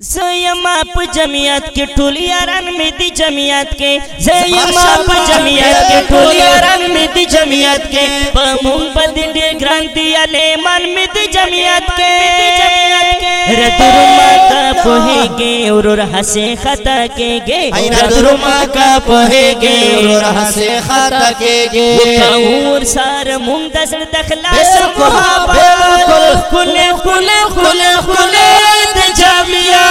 زیما په جمعیت کې ټول یاران مې دي جمعیت کې زیما په جمعیت کې ټول یاران مې دي جمعیت کې په مونږ باندې ډېر ګران دي علیمان مې دي جمعیت کې ردر ما کا پوهېږي ورور هسې خطا کېږي ردر ما کا پوهېږي ورور هسې خطا کېږي سار مونږ د زړه د خلاص بالکل محبت کله کله کله کله د جمعیت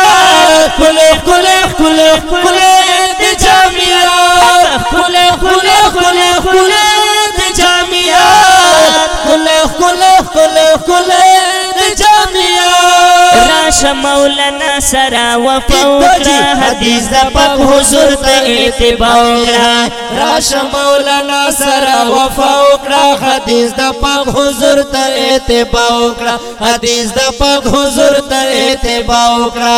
کله کله کله کله د جامعات کله کله کله کله د جمعیت کله کله کله د راش مولانا سرا وفوکرا حدیث دا پاک حضور تا اعتباؤکرا راش مولانا سرا وفوکرا حدیث دا پاک حضور تا اعتباؤکرا حدیث دا پاک حضور تا اعتباؤکرا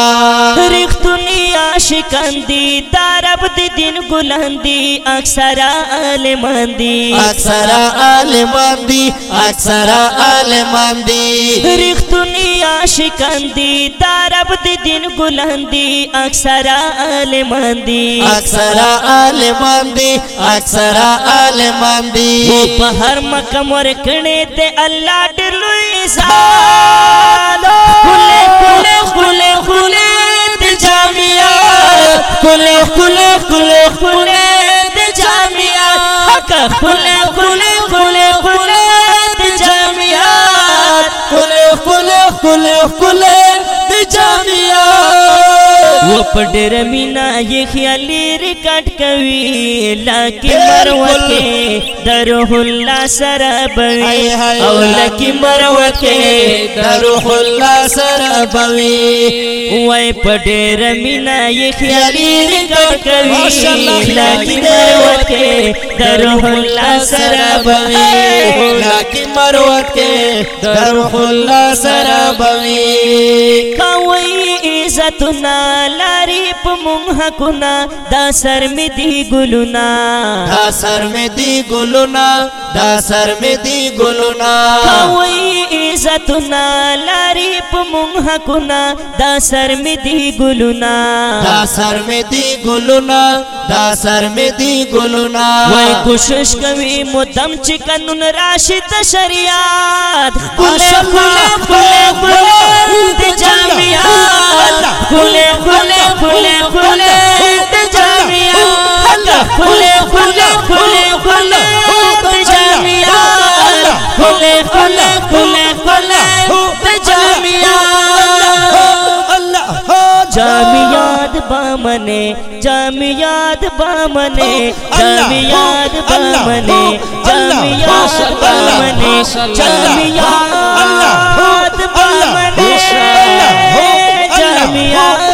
عاشقان دی دارب دی دین گلان دی اکثر عالمان دی اکثر عالمان دی اکثر عالمان دی رختنی عاشقان دی دارب دی دین گلان دی اکثر عالمان دی اکثر عالمان دی اکثر عالمان دی په هر مقام ورکړې ته الله ډېر لوی ځان کله کله کله کله د جامعات کله کله کله د د حق کله کله کله کله د جامعات کله کله کله کله د جامعات و په ډېر مینا یې خیالي ریکارډ کوي لکه مروکه دروح الله سره بوي او لکه مروکه دروح الله سره بوي وای په ډېر مینا یې خیالي ریکارډ کوي لکه مروکه دروح الله سره بوي لکه مروکه دروح الله سره بوي کوي عزت نه لاری په مونږ حقنا دا سر می دی ګلونا دا سر میں دی گلونا دا سر میں دی گلونا کوي عزتنا لاری په مونږ حقنا دا سر می دی ګلونا دا سر میں دی گلونا دا سر میں دی گلونا وای کوشش کوي مدام چې قانون راشد شریعت کله جامعات بامنے جامعات بامنے جامعات بامنے جامعات بامنے جامعات بامنے جامعات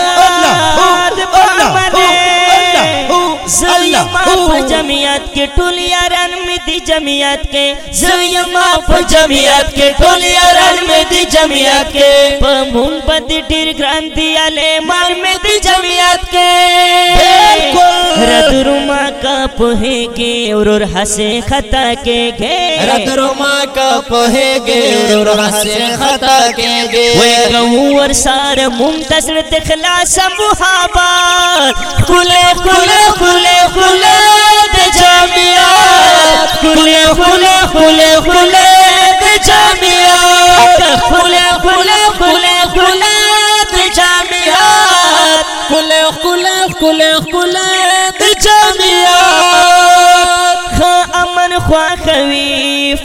زیما په جمعیت کې ټول یاران مې دي جمعیت کې زیما په جمعیت کې ټول یاران مې دي جمعیت کې په مونږ باندې ډیر ګران دي اله مار مې دي جمعیت کې کا په کې حسه خطا کې کې کا خطا سار منتصر تخلاص محبت کله کله খুলে খুলে জামিয়া খুলে খুলে খুলে খুলে জামিয়া খুলে খুলে খুলে খুলে জামিয়া খুলে খুলে খুলে খুলে জামিয়া আমার খোয়া খাবি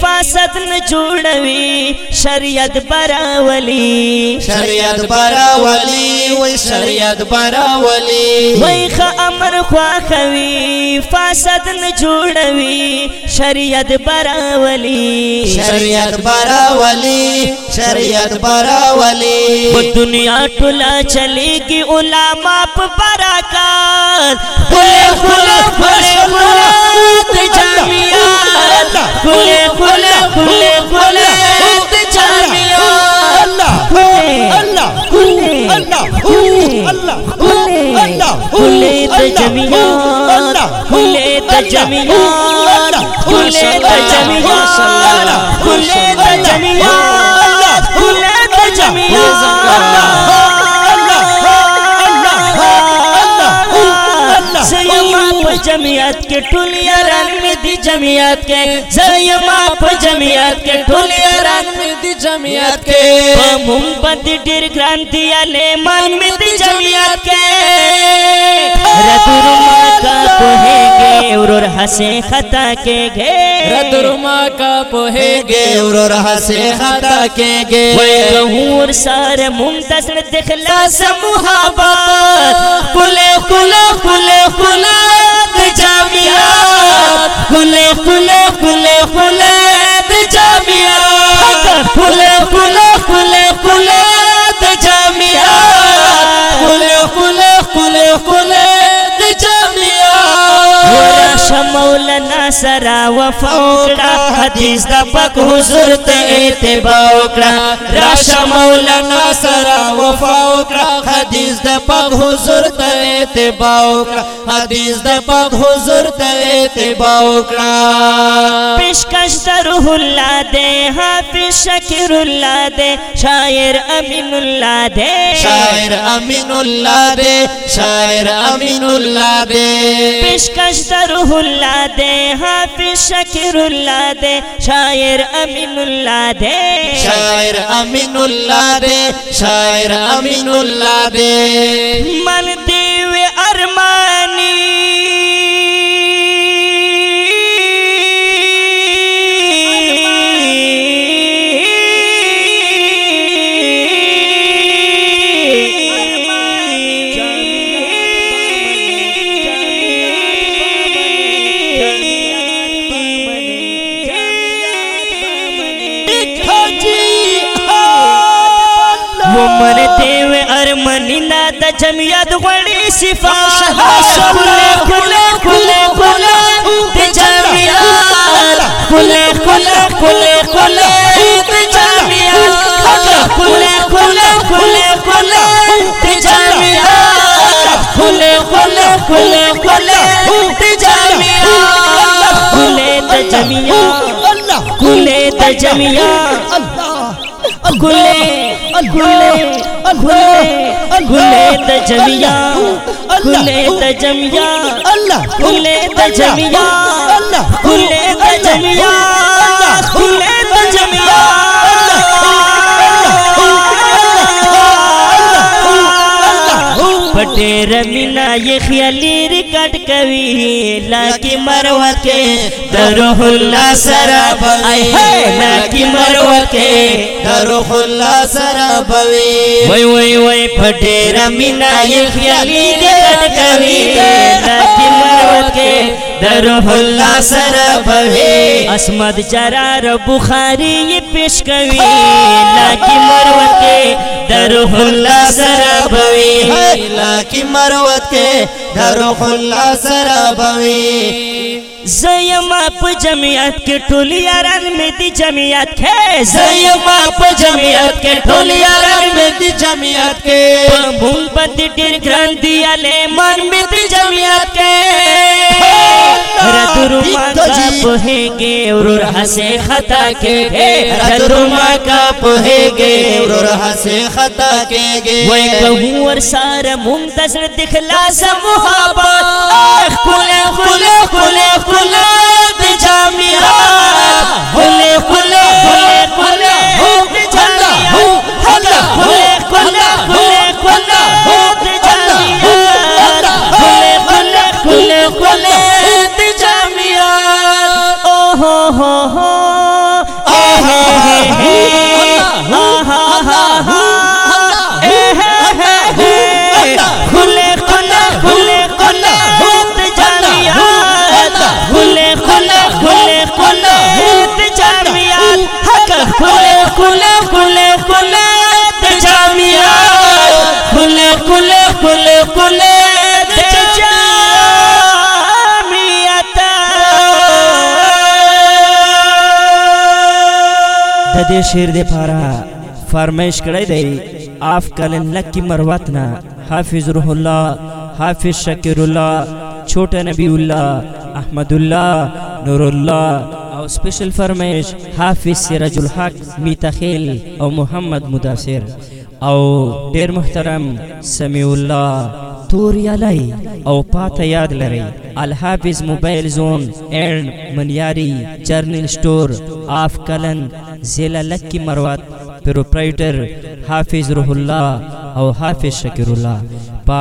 فاسد نه جوړوي شریعت براولي شریعت برا ولی وی شریعت برا ولی وای خ امر خواخوي فاسد نه جوړوي شریعت براولي شریعت برا ولی شریعت برا ولی په دنیا ټولا چلیږي علما په برکات کله کله کله کله د جامعات کله کله کله د جامعات اللہ اللہ جمعیت کے ٹھولی اران میں دی جمعیت کے زیم آپ جمعیت کے ٹھولی اران میں دی جمعیت کے پا بند ڈیر گران دیا لیمان میں دی جمعیت کے رد رومان دي عالمان مې دي جمعیت کې ردرما کا پوهېږې ورور هسې خطا کېږې ردرما کا ورور هسې خطا کېږې وای ګهور ساره ممتاز د خلاص محبت کله کله کله کله د جامعات۔ کله کله کله کله مولانا سرا وفا وکړه حدیث د پاک حضور ته اتباع وکړه راشه مولانا سره وفا وکړه حدیث د پاک حضور ته اتباع وکړه حدیث د پاک حضور ته اتباع وکړه پیشکش در روح اللہ دے حافظ شکر اللہ دے شاعر امین اللہ دے۔ شاعر امین الله دې شاعر امین الله دې پیشکش در روح اللہ دے حافظ شکر اللہ دے شاعر امین اللہ دے شاعر امین الله دې شاعر امین الله دې من دیو ارمانی جمعیت غڑی صفا کھلے کھلے کھلے کھلے دا جمعیت کھلے کھلے کھلے کھلے دا جمعیت کھلے کھلے کھلے کھلے دا جمعیت کھلے کھلے کھلے کھلے دا جمعیت کھلے دا جمعیت کھلے دا جمعیت گلے گلے گلے گلے تجمیا گلے تجمیا گلے تجمیا گلے تجمیا گلے تجمیا پٹیر مینا یہ خیالی ریکارڈ کوي لاکی مروت کې دروح الله سره آی ہے لاکی مروت کې دروح الله سره بوي وای وای وای پټیر مینا یہ خیالی ریکارڈ کوي لاکی مروت کې دروح الله سره بوي اسمد جرار بخاری یہ پیش کوي لاکی مروت کې دروح الله سره بوي لاکی مروت کې دروح الله سره بوي زیما په جمعیت کې ټول یاران مې دي جمعیت کې زیما په جمعیت کې ټول یاران مې دي جمعیت کې په مونږ باندې ډېر ګران دي عالمان مې دي جمعیت کې ردرما کا پوهېږې ورور هسې خطا کېږې ردرما کا پوهېږې ورور هسې خطا کېږې وای کوو ور سره ممتاز د خلاص محبت خله خله خله خله د جامعات خله خله خله خله د د دې شعر د پاره فرمایش کړی دی آف کلن لکی مروتنا حافظ روح الله حافظ شکر الله چھوٹا نبی الله احمد الله نور الله او سپیشل فرمایش حافظ سراج الحق میتخیل او محمد مداثر او ډیر محترم سمیع الله تور یلی او پاته یاد لري الحافظ موبایل زون اینڈ منیاری جرنل سٹور آف کلن زیلا لک کی مروات پروپرایټر حافظ روح الله او حافظ شکر الله په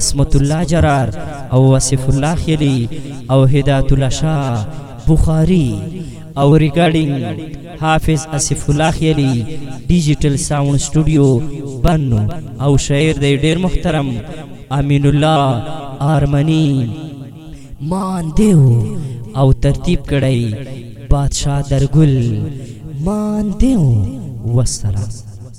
اسمت الله جرار او وصف الله خلی او هدایت الله شاه بخاری او ریکارډینګ حافظ اسف الله خلی ډیجیټل ساوند سټوډیو بنو او شاعر د ډیر محترم امین الله آرمنی. مان دیو او ترتیب کړی بادشاہ درگل مان دیو والسلام۔